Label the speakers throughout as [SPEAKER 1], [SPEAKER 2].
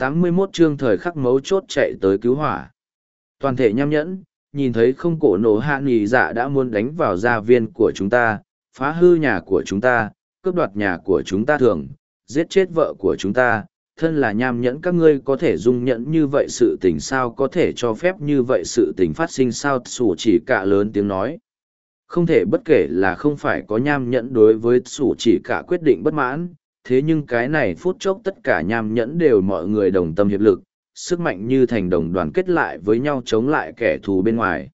[SPEAKER 1] 81 chương thời khắc mấu chốt chạy tới cứu hỏa. Toàn thể nham nhẫn, nhìn thấy không cổ nổ hạ nghỉ dạ đã muốn đánh vào gia viên của chúng ta, phá hư nhà của chúng ta, cướp đoạt nhà của chúng ta thường, giết chết vợ của chúng ta. Thân là nham nhẫn các ngươi có thể dung nhẫn như vậy sự tình sao có thể cho phép như vậy sự tình phát sinh sao sủ chỉ cả lớn tiếng nói. Không thể bất kể là không phải có nham nhẫn đối với sủ chỉ cả quyết định bất mãn, thế nhưng cái này phút chốc tất cả nham nhẫn đều mọi người đồng tâm hiệp lực, sức mạnh như thành đồng đoàn kết lại với nhau chống lại kẻ thù bên ngoài.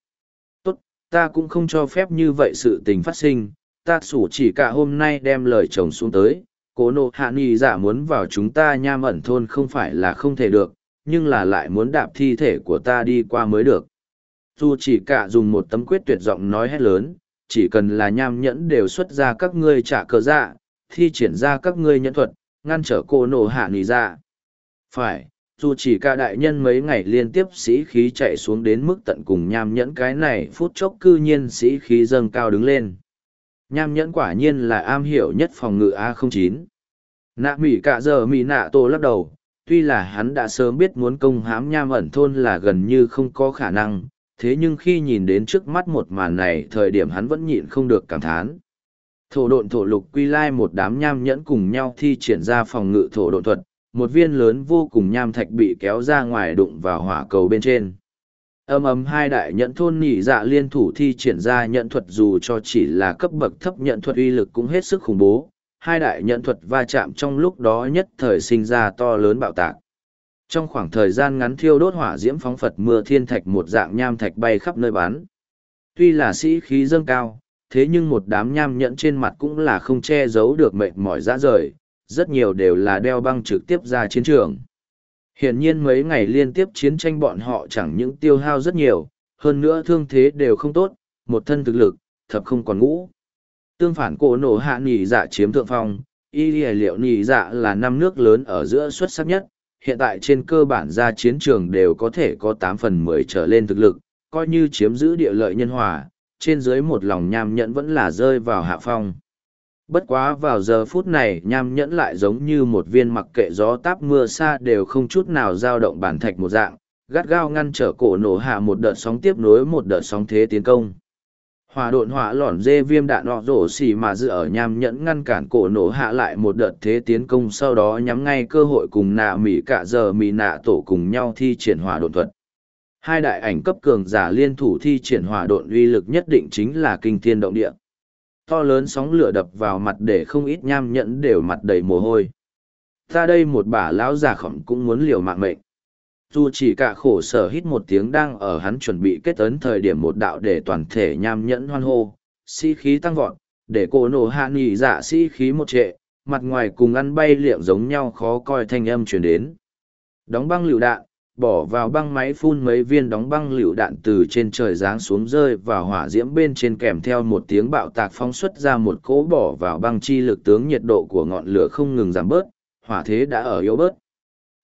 [SPEAKER 1] Tốt, ta cũng không cho phép như vậy sự tình phát sinh, ta sủ chỉ cả hôm nay đem lời chồng xuống tới, cố nộ hạ ni giả muốn vào chúng ta nham ẩn thôn không phải là không thể được, nhưng là lại muốn đạp thi thể của ta đi qua mới được. Dù chỉ cả dùng một tấm quyết tuyệt giọng nói hét lớn, chỉ cần là nham nhẫn đều xuất ra các ngươi trả cờ dạ, thi triển ra các ngươi nhân thuật, ngăn trở cô nổ hạ nì ra. Phải, dù chỉ cả đại nhân mấy ngày liên tiếp sĩ khí chạy xuống đến mức tận cùng nham nhẫn cái này phút chốc cư nhiên sĩ khí dâng cao đứng lên. Nham nhẫn quả nhiên là am hiểu nhất phòng ngự A09. Nạ mỉ cả giờ mỉ nạ tổ lắc đầu, tuy là hắn đã sớm biết muốn công hám nham ẩn thôn là gần như không có khả năng, thế nhưng khi nhìn đến trước mắt một màn này thời điểm hắn vẫn nhịn không được cảm thán. Thổ độn thổ lục quy lai một đám nham nhẫn cùng nhau thi triển ra phòng ngự thổ độn thuật, một viên lớn vô cùng nham thạch bị kéo ra ngoài đụng vào hỏa cầu bên trên. Âm ấm hai đại nhẫn thôn nhị dạ liên thủ thi triển ra nhận thuật dù cho chỉ là cấp bậc thấp nhận thuật uy lực cũng hết sức khủng bố. Hai đại nhận thuật va chạm trong lúc đó nhất thời sinh ra to lớn bạo tạc. Trong khoảng thời gian ngắn thiêu đốt hỏa diễm phóng Phật mưa thiên thạch một dạng nham thạch bay khắp nơi bán. Tuy là sĩ khí dâng cao, thế nhưng một đám nham nhẫn trên mặt cũng là không che giấu được mệt mỏi dã rời, rất nhiều đều là đeo băng trực tiếp ra chiến trường. Hiển nhiên mấy ngày liên tiếp chiến tranh bọn họ chẳng những tiêu hao rất nhiều, hơn nữa thương thế đều không tốt, một thân thực lực, thập không còn ngũ. Tương phản cổ nổ hạ nỉ dạ chiếm thượng phong, y liệu nỉ dạ là năm nước lớn ở giữa xuất sắc nhất, hiện tại trên cơ bản ra chiến trường đều có thể có tám phần mười trở lên thực lực, coi như chiếm giữ địa lợi nhân hòa, trên dưới một lòng nham nhẫn vẫn là rơi vào hạ phong. Bất quá vào giờ phút này nham nhẫn lại giống như một viên mặc kệ gió táp mưa xa đều không chút nào dao động bản thạch một dạng, gắt gao ngăn trở cổ nổ hạ một đợt sóng tiếp nối một đợt sóng thế tiến công. Hỏa độn hỏa lỏn dê viêm đạn nọ rổ xì mà dự ở nham nhẫn ngăn cản cổ nổ hạ lại một đợt thế tiến công sau đó nhắm ngay cơ hội cùng nạ mỉ cả giờ mỉ nạ tổ cùng nhau thi triển hỏa độn thuật. Hai đại ảnh cấp cường giả liên thủ thi triển hỏa độn uy lực nhất định chính là kinh thiên động địa. To lớn sóng lửa đập vào mặt để không ít nham nhẫn đều mặt đầy mồ hôi. Ta đây một bà lão già khổng cũng muốn liều mạng mệnh. Dù chỉ cả khổ sở hít một tiếng đang ở hắn chuẩn bị kết ấn thời điểm một đạo để toàn thể nham nhẫn hoan hô, sĩ khí tăng vọt, để cô nổ hạ nghỉ dạ sĩ khí một trệ, mặt ngoài cùng ăn bay liệm giống nhau khó coi thanh âm truyền đến. Đóng băng lựu đạn, bỏ vào băng máy phun mấy viên đóng băng lựu đạn từ trên trời giáng xuống rơi vào hỏa diễm bên trên kèm theo một tiếng bạo tạc phóng xuất ra một cỗ bỏ vào băng chi lực tướng nhiệt độ của ngọn lửa không ngừng giảm bớt, hỏa thế đã ở yếu bớt.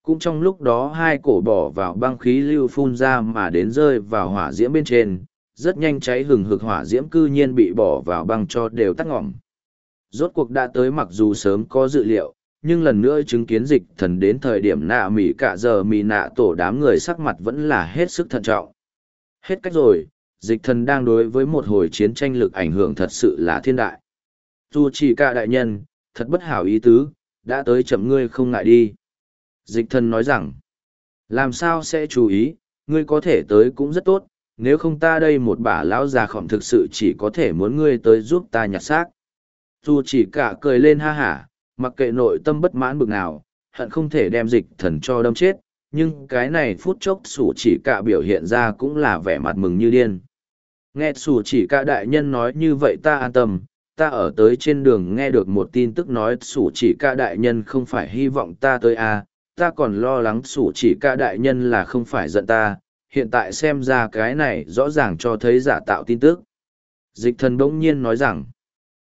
[SPEAKER 1] Cũng trong lúc đó hai cổ bỏ vào băng khí lưu phun ra mà đến rơi vào hỏa diễm bên trên, rất nhanh cháy hừng hực hỏa diễm cư nhiên bị bỏ vào băng cho đều tắt ngỏm. Rốt cuộc đã tới mặc dù sớm có dự liệu, nhưng lần nữa chứng kiến dịch thần đến thời điểm nạ mỉ cả giờ mỉ nạ tổ đám người sắc mặt vẫn là hết sức thận trọng. Hết cách rồi, dịch thần đang đối với một hồi chiến tranh lực ảnh hưởng thật sự là thiên đại. Dù chỉ cả đại nhân, thật bất hảo ý tứ, đã tới chậm ngươi không ngại đi. Dịch thần nói rằng, làm sao sẽ chú ý, ngươi có thể tới cũng rất tốt, nếu không ta đây một bà lão già khỏm thực sự chỉ có thể muốn ngươi tới giúp ta nhặt xác. Dù chỉ cả cười lên ha hả, mặc kệ nội tâm bất mãn bực nào, hận không thể đem dịch thần cho đâm chết, nhưng cái này phút chốc sủ chỉ cả biểu hiện ra cũng là vẻ mặt mừng như điên. Nghe sủ chỉ cả đại nhân nói như vậy ta an tâm, ta ở tới trên đường nghe được một tin tức nói sủ chỉ cả đại nhân không phải hy vọng ta tới à, ta còn lo lắng sủ chỉ cả đại nhân là không phải giận ta, hiện tại xem ra cái này rõ ràng cho thấy giả tạo tin tức. Dịch thần bỗng nhiên nói rằng,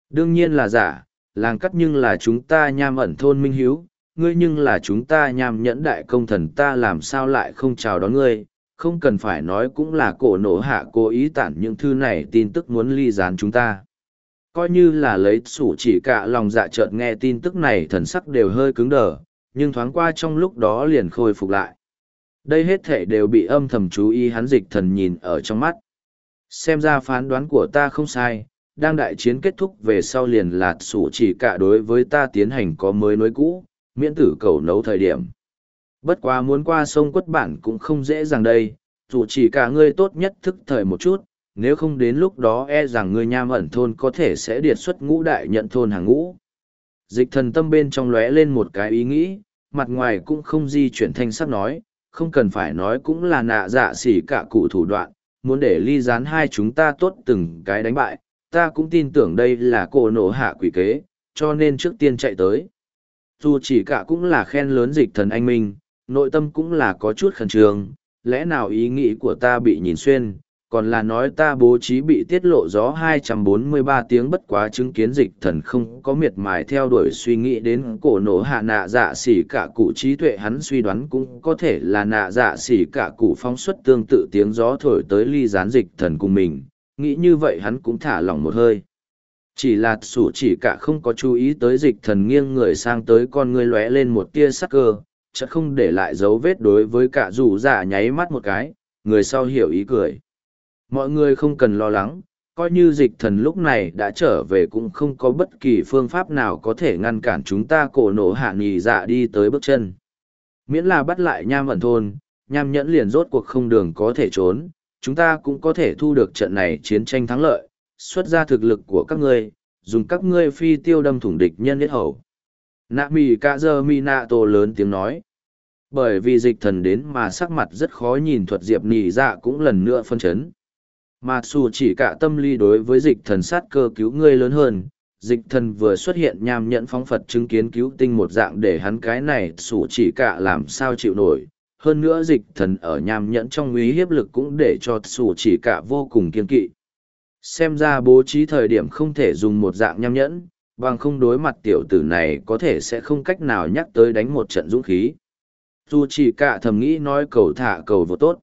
[SPEAKER 1] đương nhiên là giả, làng cắt nhưng là chúng ta nham ẩn thôn minh hiếu, ngươi nhưng là chúng ta nham nhẫn đại công thần ta làm sao lại không chào đón ngươi, không cần phải nói cũng là cổ nổ hạ cố ý tản những thư này tin tức muốn ly gián chúng ta. Coi như là lấy sủ chỉ cả lòng dạ chợt nghe tin tức này thần sắc đều hơi cứng đờ, nhưng thoáng qua trong lúc đó liền khôi phục lại. Đây hết thể đều bị âm thầm chú ý hắn dịch thần nhìn ở trong mắt. Xem ra phán đoán của ta không sai, đang đại chiến kết thúc về sau liền lạt sủ chỉ cả đối với ta tiến hành có mới nối cũ, miễn tử cầu nấu thời điểm. Bất quá muốn qua sông quất bản cũng không dễ dàng đây, dù chỉ cả ngươi tốt nhất thức thời một chút, nếu không đến lúc đó e rằng ngươi nham ẩn thôn có thể sẽ điệt xuất ngũ đại nhận thôn hàng ngũ. Dịch thần tâm bên trong lóe lên một cái ý nghĩ, mặt ngoài cũng không di chuyển thanh sắc nói, không cần phải nói cũng là nạ dạ xỉ cả cụ thủ đoạn, muốn để ly gián hai chúng ta tốt từng cái đánh bại, ta cũng tin tưởng đây là cổ nổ hạ quỷ kế, cho nên trước tiên chạy tới. Dù chỉ cả cũng là khen lớn dịch thần anh minh, nội tâm cũng là có chút khẩn trương, lẽ nào ý nghĩ của ta bị nhìn xuyên, còn là nói ta bố trí bị tiết lộ gió 243 tiếng bất quá chứng kiến dịch thần không có miệt mài theo đuổi suy nghĩ đến cổ nổ hạ nạ dạ xỉ cả cụ trí tuệ hắn suy đoán cũng có thể là nạ dạ xỉ cả cụ phóng xuất tương tự tiếng gió thổi tới ly gián dịch thần cùng mình, nghĩ như vậy hắn cũng thả lỏng một hơi. Chỉ là sủ chỉ cả không có chú ý tới dịch thần nghiêng người sang tới con người lóe lên một tia sắc cơ, chợt không để lại dấu vết đối với cả rủ giả nháy mắt một cái, người sau hiểu ý cười. Mọi người không cần lo lắng, coi như dịch thần lúc này đã trở về cũng không có bất kỳ phương pháp nào có thể ngăn cản chúng ta cổ nổ hạ nghỉ dạ đi tới bước chân. Miễn là bắt lại nham ẩn thôn, nham nhẫn liền rốt cuộc không đường có thể trốn, chúng ta cũng có thể thu được trận này chiến tranh thắng lợi, xuất ra thực lực của các ngươi, dùng các ngươi phi tiêu đâm thủng địch nhân nhất hầu. Nạ mì ca dơ mi nạ tổ lớn tiếng nói. Bởi vì dịch thần đến mà sắc mặt rất khó nhìn thuật diệp nì dạ cũng lần nữa phân chấn. Mà dù chỉ cả tâm lý đối với dịch thần sát cơ cứu ngươi lớn hơn, dịch thần vừa xuất hiện nham nhẫn phóng Phật chứng kiến cứu tinh một dạng để hắn cái này dù chỉ cả làm sao chịu nổi. Hơn nữa dịch thần ở nham nhẫn trong uy hiếp lực cũng để cho dù chỉ cả vô cùng kiên kỵ. Xem ra bố trí thời điểm không thể dùng một dạng nham nhẫn, bằng không đối mặt tiểu tử này có thể sẽ không cách nào nhắc tới đánh một trận dũng khí. Dù chỉ cả thầm nghĩ nói cầu thả cầu vô tốt.